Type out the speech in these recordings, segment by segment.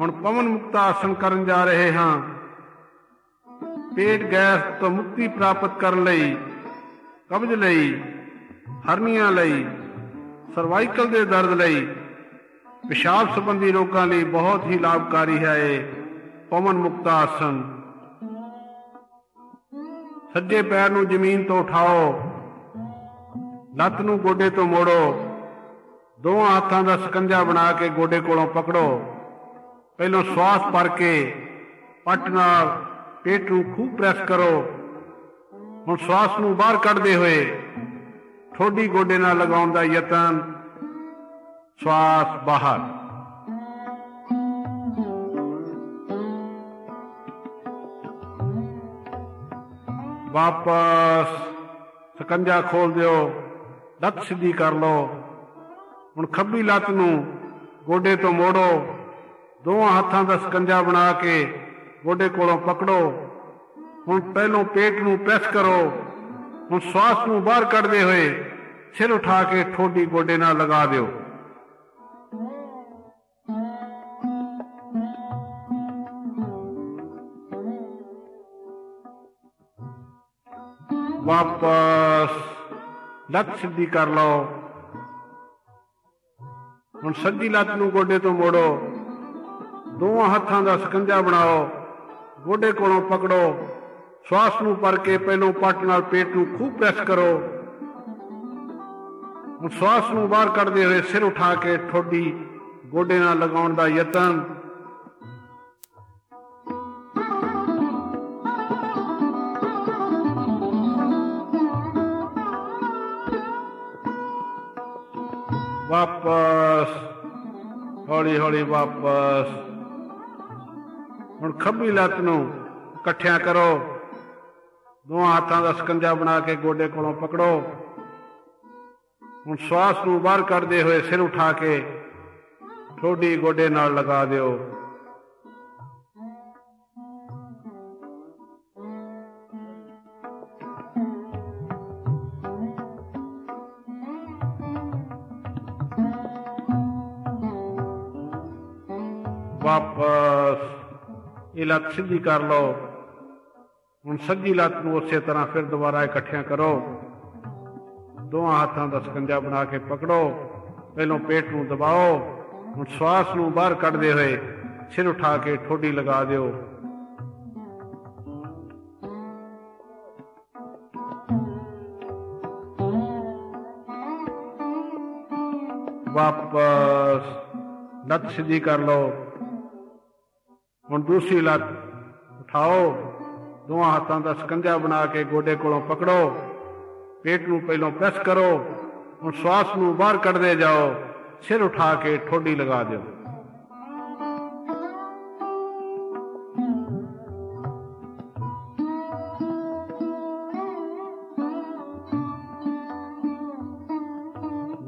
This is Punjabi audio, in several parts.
ਹੁਣ ਪਵਨ ਮੁਕਤ ਆਸਨ ਕਰਨ ਜਾ ਰਹੇ ਹਾਂ। ਪੇਟ ਗੈਸ ਤੋਂ ਮੁਕਤੀ ਪ੍ਰਾਪਤ ਕਰਨ ਲਈ, ਕਬਜ਼ ਲਈ, ਹਰਨੀਆਂ ਲਈ, ਸਰਵਾਈਕਲ ਦੇ ਦਰਦ ਲਈ, ਪਿਸ਼ਾਬ ਸੰਬੰਧੀ ਰੋਗਾਂ ਲਈ ਬਹੁਤ ਹੀ ਲਾਭਕਾਰੀ ਹੈ ਇਹ ਪਵਨ ਮੁਕਤ ਆਸਨ ਸੱਜੇ ਪੈਰ ਨੂੰ ਜ਼ਮੀਨ ਤੋਂ ਉਠਾਓ, ਲੱਤ ਨੂੰ ਗੋਡੇ ਤੋਂ ਮੋੜੋ, ਦੋਹਾਂ ਹੱਥਾਂ ਦਾ ਸਕੰਜਾ ਬਣਾ ਕੇ ਗੋਡੇ ਕੋਲੋਂ ਪਕੜੋ। ਪਹਿਲਾਂ ਸਵਾਸ ਭਰ ਕੇ ਪੱਟ ਨਾਲ ਪੇਟ ਨੂੰ ਖੂਬ ਪ੍ਰੈਸ ਕਰੋ। ਹੁਣ ਸਵਾਸ ਨੂੰ ਬਾਹਰ ਕੱਢਦੇ ਹੋਏ ਠੋਡੀ ਗੋਡੇ ਨਾਲ ਲਗਾਉਣ ਦਾ ਯਤਨ ਸਵਾਸ ਬਾਹਰ। ਵਾਪਸ ਸਕੰਜਾ ਖੋਲ ਦਿਓ, ਲੱਤ ਸਿੱਧੀ ਕਰ ਲਓ। ਹੁਣ ਖੱਬੀ ਲੱਤ ਨੂੰ ਗੋਡੇ ਤੋਂ ਮੋੜੋ। ਦੋਹਾਂ ਹੱਥਾਂ ਦਾ ਸਕੰਜਾ ਬਣਾ ਕੇ ਗੋਡੇ ਕੋਲੋਂ ਪਕੜੋ। ਹੁਣ ਪਹਿਲੋਂ ਪੇਟ ਨੂੰ ਪ੍ਰੈਸ ਕਰੋ। ਹੁਣ ਸਵਾਸ ਨੂੰ ਬਾਹਰ ਕੱਢਦੇ ਹੋਏ ਸਿਰ ਉਠਾ ਕੇ ਠੋਡੀ ਗੋਡੇ ਨਾਲ ਲਗਾ ਦਿਓ। ਵਾਪਸ ਲੱਤ ਸਿੱਧੀ ਕਰ ਲਓ। ਹੁਣ ਸੱਜੀ ਲੱਤ ਨੂੰ ਗੋਡੇ ਤੋਂ ਮੋੜੋ। ਦੋਵਾਂ ਹੱਥਾਂ ਦਾ ਸਕੰਜਾ ਬਣਾਓ, ਗੋਡੇ ਕੋਲੋਂ ਪਕੜੋ, ਸਵਾਸ ਨੂੰ ਪਰ ਕੇ ਪਹਿਲੋਂ ਪੱਟ ਨਾਲ ਪੇਟ ਨੂੰ ਖੂਬ ਪ੍ਰੈਸ ਕਰੋ। ਹੁਣ ਸਵਾਸ ਨੂੰ ਬਾਹਰ ਕੱਢਦੇ ਹੋਏ ਸਿਰ ਉਠਾ ਕੇ ਠੋਡੀ ਗੋਡੇ ਨਾਲ ਲਗਾਉਣ ਦਾ ਯਤਨ। ਵਾਪਸ ਹੌਲੀ ਹੌਲੀ ਵਾਪਸ। ਹੁਣ ਖੱਬੀ ਲੱਤ ਨੂੰ ਇਕੱਠਿਆਂ ਕਰੋ। ਦੋਹਾਂ ਹੱਥਾਂ ਦਾ ਸਕੰਜਾ ਬਣਾ ਕੇ ਗੋਡੇ ਕੋਲੋਂ ਪਕੜੋ। ਹੁਣ ਸਵਾਸ ਨੂੰ ਬਾਹਰ ਕੱਢਦੇ ਹੋਏ ਸਿਰ ਉਠਾ ਕੇ ਠੋਡੀ ਗੋਡੇ ਨਾਲ ਲਗਾ ਦਿਓ। ਇਹ ਲੱਤ ਸਿੱਧੀ ਕਰ ਲਓ। ਹੁਣ ਸੱਜੀ ਲੱਤ ਨੂੰ ਉਸੇ ਤਰ੍ਹਾਂ ਫਿਰ ਦੁਬਾਰਾ ਇਕੱਠਿਆਂ ਕਰੋ। ਦੋਹਾਂ ਹੱਥਾਂ ਦਾ ਸਕੰਜਾ ਬਣਾ ਕੇ ਪਕੜੋ। ਪਹਿਲੋਂ ਪੇਟ ਨੂੰ ਦਬਾਓ। ਹੁਣ ਸਵਾਸ ਨੂੰ ਬਾਹਰ ਕੱਢਦੇ ਹੋਏ ਸਿਰ ਉਠਾ ਕੇ ਠੋਡੀ ਲਗਾ ਦਿਓ। ਵਾਪਸ ਲੱਤ ਸਿੱਧੀ ਕਰ ਲਓ। ਹੁਣ ਦੂਸਰੀ ਲੱਤ ਉਠਾਓ, ਦੋਹਾਂ ਹੱਥਾਂ ਦਾ ਸਕੰਜਾ ਬਣਾ ਕੇ ਗੋਡੇ ਕੋਲੋਂ ਪਕੜੋ, ਪੇਟ ਨੂੰ ਪਹਿਲਾਂ ਪ੍ਰੈਸ ਕਰੋ, ਹੁਣ ਸਵਾਸ ਨੂੰ ਬਾਹਰ ਕੱਢਦੇ ਜਾਓ, ਸਿਰ ਉਠਾ ਕੇ ਠੋਡੀ ਲਗਾ ਦਿਓ।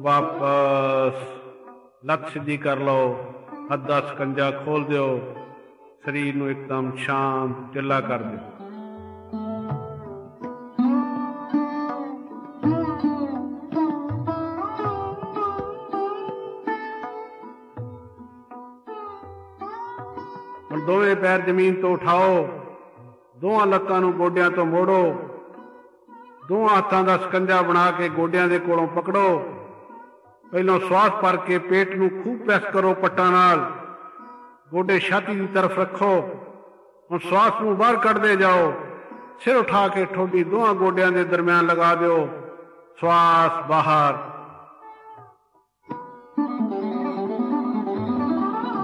ਵਾਪਸ ਲੱਤ ਸਿੱਧੀ ਕਰ ਲਓ ਹੱਥ ਦਾ ਸਕੰਜਾ ਖੋਲ ਦਿਓ। ਸਰੀਰ ਨੂੰ ਇੱਕਦਮ ਸ਼ਾਂਤ ਚਿੱਲਾ ਕਰ ਦਿਓ। ਹੁਣ ਦੋਵੇਂ ਪੈਰ ਜ਼ਮੀਨ ਤੋਂ ਉਠਾਓ, ਦੋਹਾਂ ਲੱਤਾਂ ਨੂੰ ਗੋਡਿਆਂ ਤੋਂ ਮੋੜੋ, ਦੋਹਾਂ ਹੱਥਾਂ ਦਾ ਸਕੰਜਾ ਬਣਾ ਕੇ ਗੋਡਿਆਂ ਦੇ ਕੋਲੋਂ ਪਕੜੋ। ਪਹਿਲਾਂ ਸਵਾਸ ਭਰ ਕੇ ਪੇਟ ਨੂੰ ਖੂਬ ਪ੍ਰੈਸ ਕਰੋ ਪੱਟਾਂ ਨਾਲ। ਗੋਡੇ ਛਾਤੀ ਦੀ ਤਰਫ ਰੱਖੋ, ਹੁਣ ਸਵਾਸ ਨੂੰ ਬਾਹਰ ਕੱਢਦੇ ਜਾਓ, ਸਿਰ ਉਠਾ ਕੇ ਠੋਡੀ ਦੋਹਾਂ ਗੋਡਿਆਂ ਦੇ ਦਰਮਿਆਨ ਲਗਾ ਦਿਓ, ਸਵਾਸ ਬਾਹਰ।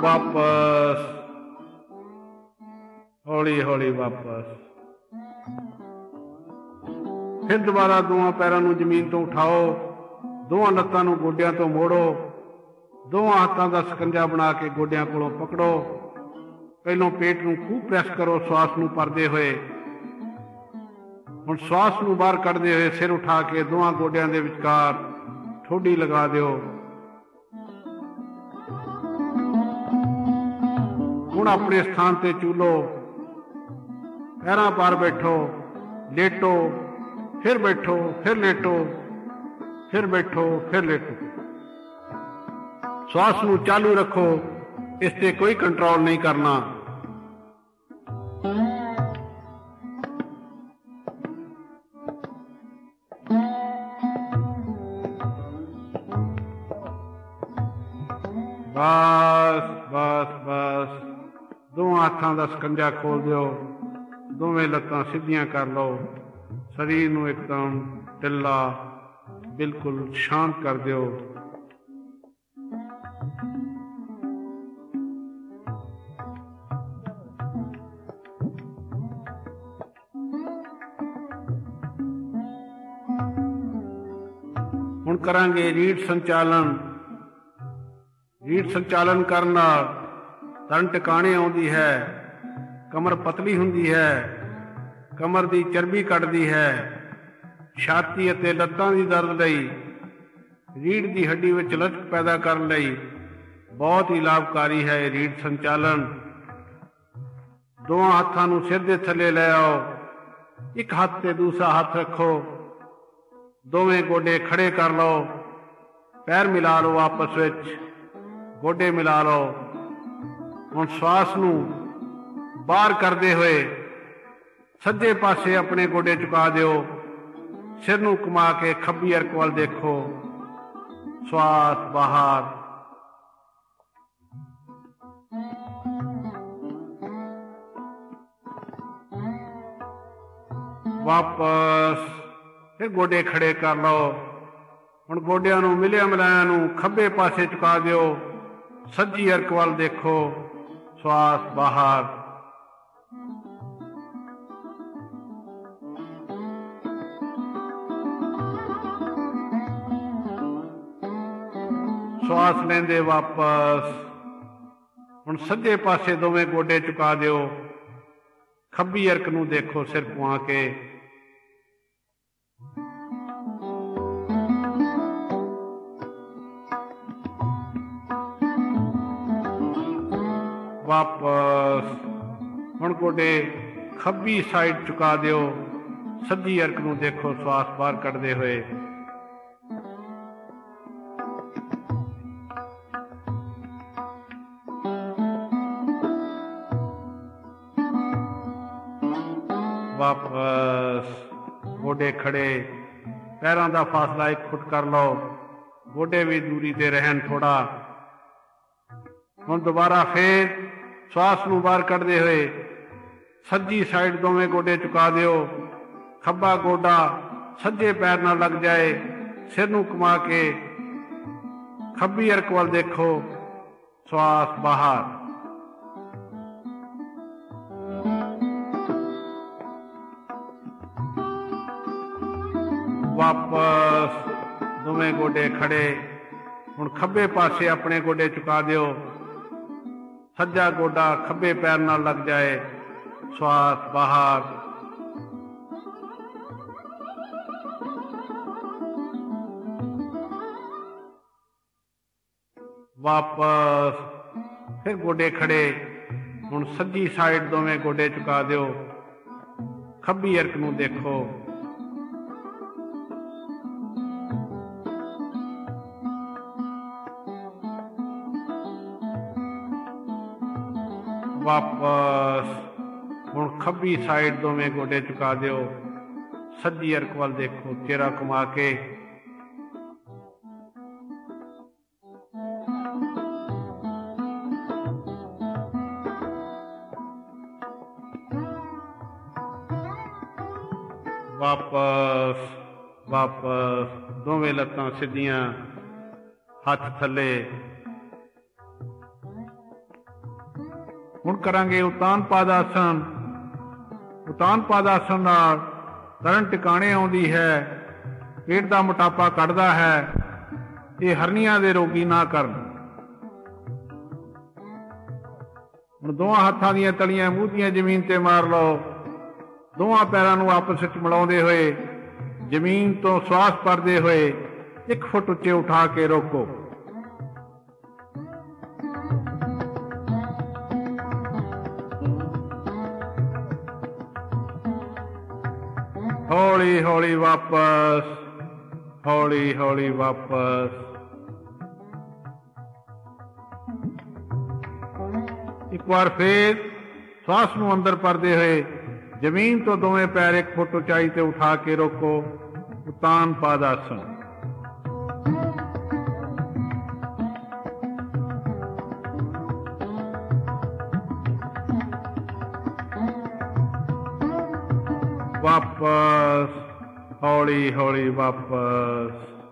ਵਾਪਸ। ਹੌਲੀ ਹੌਲੀ ਵਾਪਸ। ਫਿਰ ਦੁਬਾਰਾ ਦੋਹਾਂ ਪੈਰਾਂ ਨੂੰ ਜ਼ਮੀਨ ਤੋਂ ਉਠਾਓ, ਦੋਹਾਂ ਲੱਤਾਂ ਨੂੰ ਗੋਡਿਆਂ ਤੋਂ ਮੋੜੋ ਦੋਵਾਂ ਹੱਥਾਂ ਦਾ ਸਕੰਜਾ ਬਣਾ ਕੇ ਗੋਡਿਆਂ ਕੋਲੋਂ ਪਕੜੋ। ਪਹਿਲੋਂ ਪੇਟ ਨੂੰ ਖੂਬ ਪ੍ਰੈਸ ਕਰੋ, ਸਵਾਸ ਨੂੰ ਪਰਦੇ ਹੋਏ। ਹੁਣ ਸਵਾਸ ਨੂੰ ਬਾਹਰ ਕੱਢਦੇ ਹੋਏ ਸਿਰ ਉਠਾ ਕੇ ਦੋਹਾਂ ਗੋਡਿਆਂ ਦੇ ਵਿਚਕਾਰ ਠੋਡੀ ਲਗਾ ਦਿਓ। ਹੁਣ ਆਪਣੇ ਸਥਾਨ ਤੇ ਚੂਲੋ। ਪੈਰਾਂ ਪਰ ਬੈਠੋ, ਲੇਟੋ, ਫਿਰ ਬੈਠੋ, ਫਿਰ ਲੇਟੋ, ਫਿਰ ਬੈਠੋ, ਫਿਰ ਲੇਟੋ। ਸਵਾਸ ਨੂੰ ਚਾਲੂ ਰੱਖੋ। ਇਸ ਤੇ ਕੋਈ ਕੰਟਰੋਲ ਨਹੀਂ ਕਰਨਾ। ਬਸ ਬਸ ਬਸ। ਦੋਹਾਂ ਹੱਥਾਂ ਦਾ ਸਕੰਜਾ ਖੋਲ ਦਿਓ। ਦੋਵੇਂ ਲੱਤਾਂ ਸਿੱਧੀਆਂ ਕਰ ਲਓ। ਸਰੀਰ ਨੂੰ ਇੱਕਦਮ ਢਿੱਲਾ, ਬਿਲਕੁਲ ਸ਼ਾਂਤ ਕਰ ਦਿਓ। ਕਰਾਂਗੇ ਰੀੜ ਸੰਚਾਲਨ। ਰੀੜ ਸੰਚਾਲਨ ਕਰਨ ਨਾਲ ਤਨ ਟਿਕਾਣੇ ਆਉਂਦੀ ਹੈ, ਕਮਰ ਪਤਲੀ ਹੁੰਦੀ ਹੈ, ਕਮਰ ਦੀ ਚਰਬੀ ਘਟਦੀ ਹੈ। ਛਾਤੀ ਅਤੇ ਲੱਤਾਂ ਦੀ ਦਰਦ ਲਈ ਰੀੜ ਦੀ ਹੱਡੀ ਵਿੱਚ ਲਚਕ ਪੈਦਾ ਕਰਨ ਲਈ ਬਹੁਤ ਹੀ ਲਾਭਕਾਰੀ ਹੈ ਰੀੜ ਸੰਚਾਲਨ। ਦੋਹਾਂ ਹੱਥਾਂ ਨੂੰ ਸਿਰ ਦੇ ਥੱਲੇ ਲੈ ਆਓ, ਇੱਕ ਹੱਥ ਤੇ ਦੂਸਰਾ ਹੱਥ ਰੱਖੋ। ਦੋਵੇਂ ਗੋਡੇ ਖੜੇ ਕਰ ਲਓ। ਪੈਰ ਮਿਲਾ ਲਓ ਆਪਸ ਵਿੱਚ। ਗੋਡੇ ਮਿਲਾ ਲਓ। ਹੁਣ ਸਵਾਸ ਨੂੰ ਬਾਹਰ ਕਰਦੇ ਹੋਏ ਸੱਜੇ ਪਾਸੇ ਆਪਣੇ ਗੋਡੇ ਝੁਕਾ ਦਿਓ। ਸਿਰ ਨੂੰ ਕਮਾ ਕੇ ਖੱਬੀ ਅਰਕ ਵੱਲ ਦੇਖੋ। ਸਵਾਸ ਬਾਹਰ। ਵਾਪਸ। ਫਿਰ ਗੋਡੇ ਖੜੇ ਕਰ ਲਓ। ਹੁਣ ਗੋਡਿਆਂ ਨੂੰ, ਮਿਲਿਆ ਮਿਲਾਇਆ ਨੂੰ ਖੱਬੇ ਪਾਸੇ ਝੁਕਾ ਦਿਓ। ਸੱਜੀ ਅਰਕ ਵੱਲ ਦੇਖੋ। ਸਵਾਸ ਬਾਹਰ। ਸਵਾਸ ਲੈਂਦੇ ਵਾਪਸ। ਹੁਣ ਸੱਜੇ ਪਾਸੇ ਦੋਵੇਂ ਗੋਡੇ ਝੁਕਾ ਦਿਓ। ਖੱਬੀ ਅਰਕ ਨੂੰ ਦੇਖੋ ਸਿਰ ਪੁਆ ਕੇ। ਵਾਪਸ। ਹੁਣ ਗੋਡੇ ਖੱਬੀ ਸਾਈਡ ਝੁਕਾ ਦਿਓ। ਸੱਜੀ ਅਰਕ ਨੂੰ ਦੇਖੋ, ਸਵਾਸ ਬਾਹਰ ਕੱਢਦੇ ਹੋਏ। ਵਾਪਸ। ਗੋਡੇ ਖੜੇ। ਪੈਰਾਂ ਦਾ ਫਾਸਲਾ ਇੱਕ ਫੁੱਟ ਕਰ ਲਓ। ਗੋਡੇ ਵੀ ਦੂਰੀ ਤੇ ਰਹਿਣ ਥੋੜਾ ਹੁਣ ਦੁਬਾਰਾ ਫੇਰ ਸਵਾਸ ਨੂੰ ਬਾਹਰ ਕੱਢਦੇ ਹੋਏ ਸੱਜੀ ਸਾਈਡ ਦੋਵੇਂ ਗੋਡੇ ਝੁਕਾ ਦਿਓ। ਖੱਬਾ ਗੋਡਾ ਸੱਜੇ ਪੈਰ ਨਾਲ ਲੱਗ ਜਾਏ। ਸਿਰ ਨੂੰ ਕਮਾ ਕੇ ਖੱਬੀ ਅਰਕ ਵੱਲ ਦੇਖੋ। ਸਵਾਸ ਬਾਹਰ। ਵਾਪਸ ਦੋਵੇਂ ਗੋਡੇ ਖੜੇ। ਹੁਣ ਖੱਬੇ ਪਾਸੇ ਆਪਣੇ ਗੋਡੇ ਝੁਕਾ ਦਿਓ। ਸੱਜਾ ਗੋਡਾ ਖੱਬੇ ਪੈਰ ਨਾਲ ਲੱਗ ਜਾਏ, ਸਵਾਸ ਬਾਹਰ। ਵਾਪਸ ਫਿਰ ਗੋਡੇ ਖੜੇ, ਹੁਣ ਸੱਜੀ ਸਾਈਡ ਦੋਵੇਂ ਗੋਡੇ ਝੁਕਾ ਦਿਓ। ਖੱਬੀ ਅਰਕ ਨੂੰ ਦੇਖੋ। ਵਾਪਸ। ਹੁਣ ਖੱਬੀ ਸਾਈਡ ਦੋਵੇਂ ਗੋਡੇ ਝੁਕਾ ਦਿਓ। ਸੱਜੀ ਅਰਕ ਵੱਲ ਦੇਖੋ ਚਿਹਰਾ ਘੁਮਾ ਕੇ। ਵਾਪਸ ਵਾਪਸ। ਦੋਵੇਂ ਲੱਤਾਂ ਸਿੱਧੀਆਂ ਹੱਥ ਥੱਲੇ। ਹੁਣ ਕਰਾਂਗੇ ਉਤਾਨ ਪਾਦ ਆਸਣ ਉਤਾਨ ਪਾਦ ਆਸਣ ਨਾਲ ਤਰਨ ਟਿਕਾਣੇ ਆਉਂਦੀ ਹੈ। ਪੇਟ ਦਾ ਮੋਟਾਪਾ ਕੱਢਦਾ ਹੈ। ਇਹ ਹਰਨੀਆਂ ਦੇ ਰੋਗੀ ਨਾ ਕਰਨ। ਹੁਣ ਦੋਹਾਂ ਹੱਥਾਂ ਦੀਆਂ ਤਲੀਆਂ ਮੂੰਹ ਦੀਆਂ ਜ਼ਮੀਨ ਤੇ ਮਾਰ ਲਓ। ਦੋਹਾਂ ਪੈਰਾਂ ਨੂੰ ਆਪਸ ਵਿੱਚ ਮਿਲਾਉਂਦੇ ਹੋਏ ਜ਼ਮੀਨ ਤੋਂ ਸਵਾਸ ਭਰਦੇ ਹੋਏ 1 ਫੁੱਟ ਉੱਚੇ ਉਠਾ ਕੇ ਰੋਕੋ। ਹੌਲੀ ਹੌਲੀ ਵਾਪਸ, ਹੌਲੀ ਹੌਲੀ ਵਾਪਸ। ਇੱਕ ਵਾਰ ਫੇਰ ਸਵਾਸ ਨੂੰ ਅੰਦਰ ਪਰਦੇ ਹੋਏ, ਜ਼ਮੀਨ ਤੋਂ ਦੋਵੇਂ ਪੈਰ ਇੱਕ ਫੁੱਟ ਉਚਾਈ ਤੇ ਉਠਾ ਕੇ ਰੋਕੋ, ਉਤਾਨ ਪਾਦਾਸਨ ਵਾਪਸ ਹੌਲੀ ਹੌਲੀ ਵਾਪਸ।